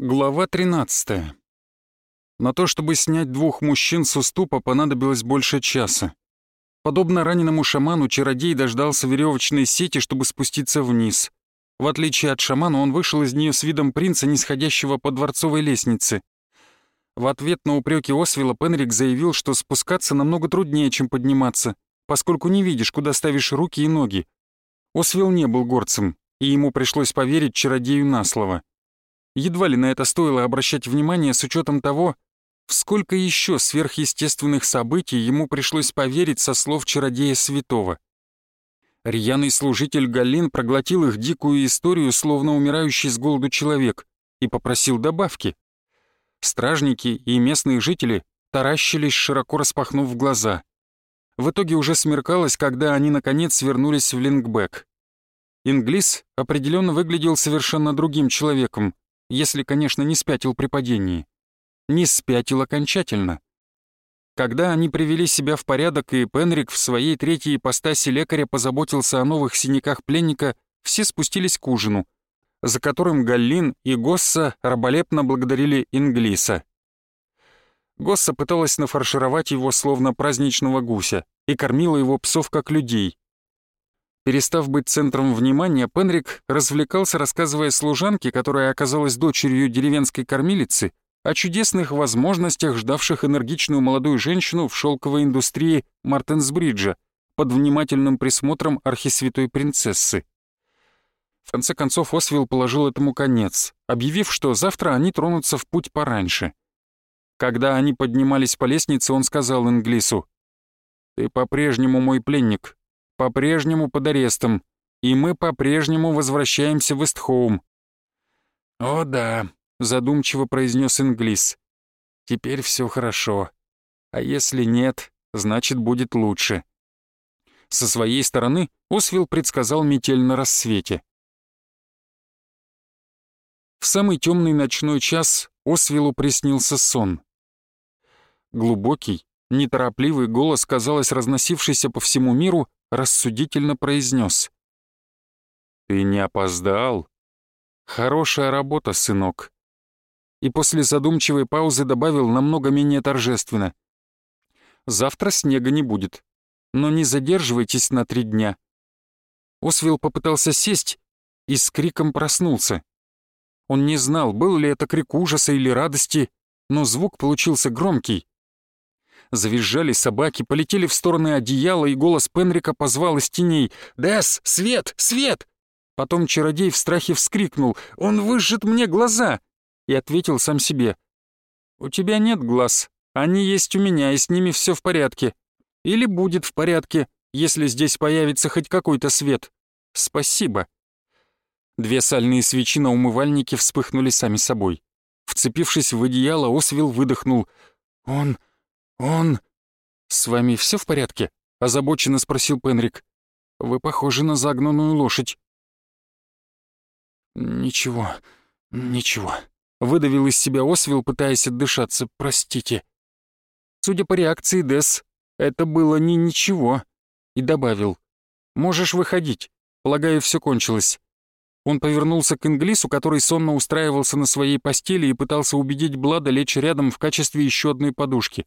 Глава 13. На то, чтобы снять двух мужчин с уступа, понадобилось больше часа. Подобно раненому шаману, чародей дождался веревочной сети, чтобы спуститься вниз. В отличие от шамана, он вышел из нее с видом принца, нисходящего по дворцовой лестнице. В ответ на упреки Освела Пенрик заявил, что спускаться намного труднее, чем подниматься, поскольку не видишь, куда ставишь руки и ноги. Освел не был горцем, и ему пришлось поверить чародею на слово. Едва ли на это стоило обращать внимание с учетом того, в сколько еще сверхъестественных событий ему пришлось поверить со слов чародея святого. Рьяный служитель Галин проглотил их дикую историю, словно умирающий с голоду человек, и попросил добавки. Стражники и местные жители таращились, широко распахнув глаза. В итоге уже смеркалось, когда они наконец вернулись в Лингбек. Инглис определенно выглядел совершенно другим человеком, если, конечно, не спятил при падении. Не спятил окончательно. Когда они привели себя в порядок, и Пенрик в своей третьей ипостаси лекаря позаботился о новых синяках пленника, все спустились к ужину, за которым Галлин и Госса раболепно благодарили Инглиса. Госса пыталась нафаршировать его словно праздничного гуся и кормила его псов как людей, Перестав быть центром внимания, Пенрик развлекался, рассказывая служанке, которая оказалась дочерью деревенской кормилицы, о чудесных возможностях, ждавших энергичную молодую женщину в шелковой индустрии Мартенсбриджа под внимательным присмотром архисвятой принцессы. В конце концов Освилл положил этому конец, объявив, что завтра они тронутся в путь пораньше. Когда они поднимались по лестнице, он сказал Инглису, «Ты по-прежнему мой пленник, по-прежнему под арестом, и мы по-прежнему возвращаемся в Эстхоум». «О да», — задумчиво произнес Инглис. «Теперь все хорошо. А если нет, значит, будет лучше». Со своей стороны Освилл предсказал метель на рассвете. В самый темный ночной час Освиллу приснился сон. Глубокий, неторопливый голос, казалось, разносившийся по всему миру, рассудительно произнес. «Ты не опоздал? Хорошая работа, сынок». И после задумчивой паузы добавил намного менее торжественно. «Завтра снега не будет, но не задерживайтесь на три дня». Освилл попытался сесть и с криком проснулся. Он не знал, был ли это крик ужаса или радости, но звук получился громкий, Завизжали собаки, полетели в стороны одеяла, и голос Пенрика позвал из теней «Дес, свет, свет!» Потом чародей в страхе вскрикнул «Он выжжет мне глаза!» и ответил сам себе «У тебя нет глаз, они есть у меня, и с ними все в порядке. Или будет в порядке, если здесь появится хоть какой-то свет. Спасибо». Две сальные свечи на умывальнике вспыхнули сами собой. Вцепившись в одеяло, Освил выдохнул «Он...» «Он...» «С вами все в порядке?» — озабоченно спросил Пенрик. «Вы похожи на загнанную лошадь». «Ничего, ничего», — выдавил из себя Освил, пытаясь отдышаться. «Простите». Судя по реакции Дес, это было не ничего. И добавил. «Можешь выходить. Полагаю, все кончилось». Он повернулся к Инглису, который сонно устраивался на своей постели и пытался убедить Блада лечь рядом в качестве еще одной подушки.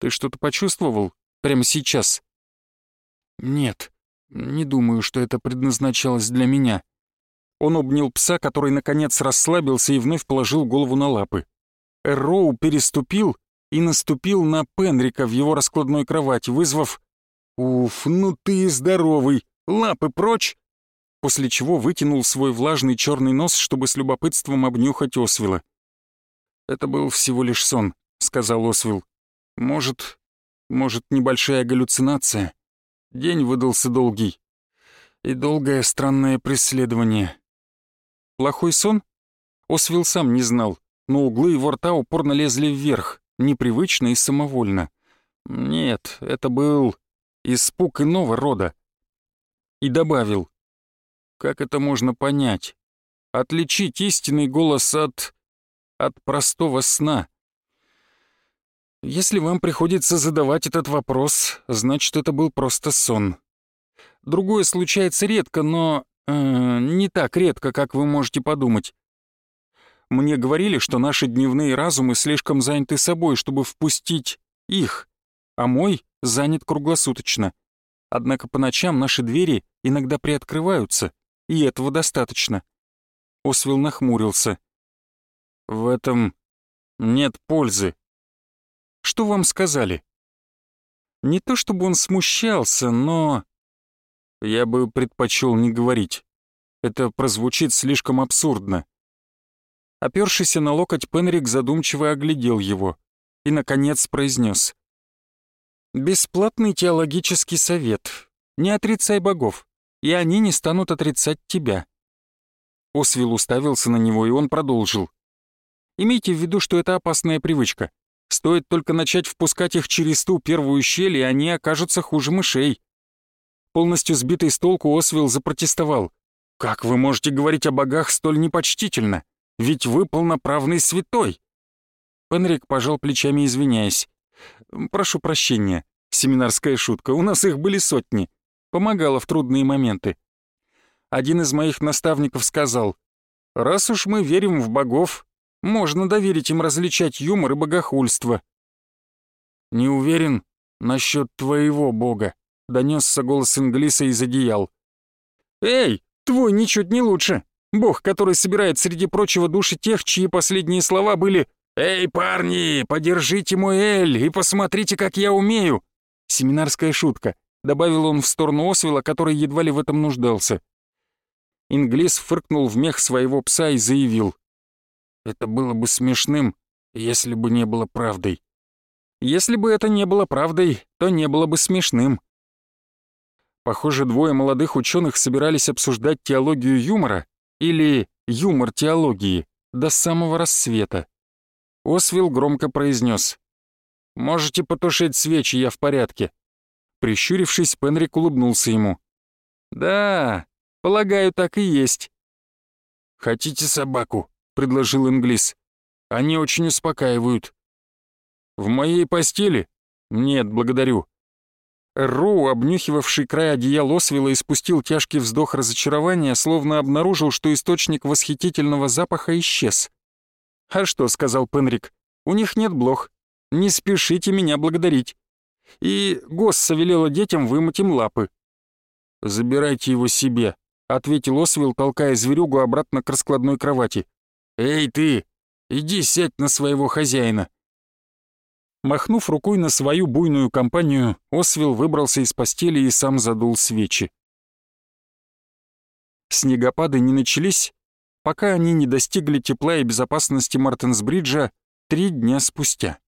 Ты что-то почувствовал? Прямо сейчас?» «Нет, не думаю, что это предназначалось для меня». Он обнял пса, который наконец расслабился и вновь положил голову на лапы. Эрроу переступил и наступил на Пенрика в его раскладной кровати, вызвав «Уф, ну ты здоровый! Лапы прочь!» После чего вытянул свой влажный черный нос, чтобы с любопытством обнюхать Освила. «Это был всего лишь сон», — сказал Освил. Может, может, небольшая галлюцинация. День выдался долгий. И долгое странное преследование. Плохой сон? Освил сам не знал, но углы его рта упорно лезли вверх, непривычно и самовольно. Нет, это был испуг иного рода. И добавил. Как это можно понять? Отличить истинный голос от... от простого сна — если вам приходится задавать этот вопрос, значит, это был просто сон. Другое случается редко, но э, не так редко, как вы можете подумать. Мне говорили, что наши дневные разумы слишком заняты собой, чтобы впустить их, а мой занят круглосуточно. Однако по ночам наши двери иногда приоткрываются, и этого достаточно. Освил нахмурился. В этом нет пользы. Что вам сказали? Не то чтобы он смущался, но... Я бы предпочел не говорить. Это прозвучит слишком абсурдно. Опершийся на локоть Пенрик задумчиво оглядел его и, наконец, произнес: «Бесплатный теологический совет. Не отрицай богов, и они не станут отрицать тебя». Освил уставился на него, и он продолжил. «Имейте в виду, что это опасная привычка. Стоит только начать впускать их через ту первую щель, и они окажутся хуже мышей». Полностью сбитый с толку Освил запротестовал. «Как вы можете говорить о богах столь непочтительно? Ведь вы полноправный святой!» Пенрик пожал плечами, извиняясь. «Прошу прощения. Семинарская шутка. У нас их были сотни. Помогала в трудные моменты. Один из моих наставников сказал, «Раз уж мы верим в богов, можно доверить им различать юмор и богохульство». «Не уверен насчет твоего бога», — донесся голос Инглиса из одеял. «Эй, твой ничуть не лучше!» Бог, который собирает среди прочего души тех, чьи последние слова были «Эй, парни, подержите мой эль и посмотрите, как я умею!» Семинарская шутка, добавил он в сторону Освела, который едва ли в этом нуждался. Инглис фыркнул в мех своего пса и заявил. «Это было бы смешным, если бы не было правдой». «Если бы это не было правдой, то не было бы смешным». Похоже, двое молодых ученых собирались обсуждать теологию юмора, или юмор теологии до самого рассвета. Освил громко произнес: «Можете потушить свечи, я в порядке». Прищурившись, Пенрик улыбнулся ему. «Да, полагаю, так и есть». «Хотите собаку?» — предложил Инглис. «Они очень успокаивают». «В моей постели?» «Нет, благодарю. Роу, обнюхивавший край одеяла Освела, испустил тяжкий вздох разочарования, словно обнаружил, что источник восхитительного запаха исчез. «А что?» — сказал Пенрик. «У них нет блох. Не спешите меня благодарить. И Госса велела детям вымыть им лапы». «Забирайте его себе», — ответил Освел, толкая зверюгу обратно к раскладной кровати. «Эй ты, иди сядь на своего хозяина». Махнув рукой на свою буйную компанию, Освил выбрался из постели и сам задул свечи. Снегопады не начались, пока они не достигли тепла и безопасности Мартинсбриджа три дня спустя.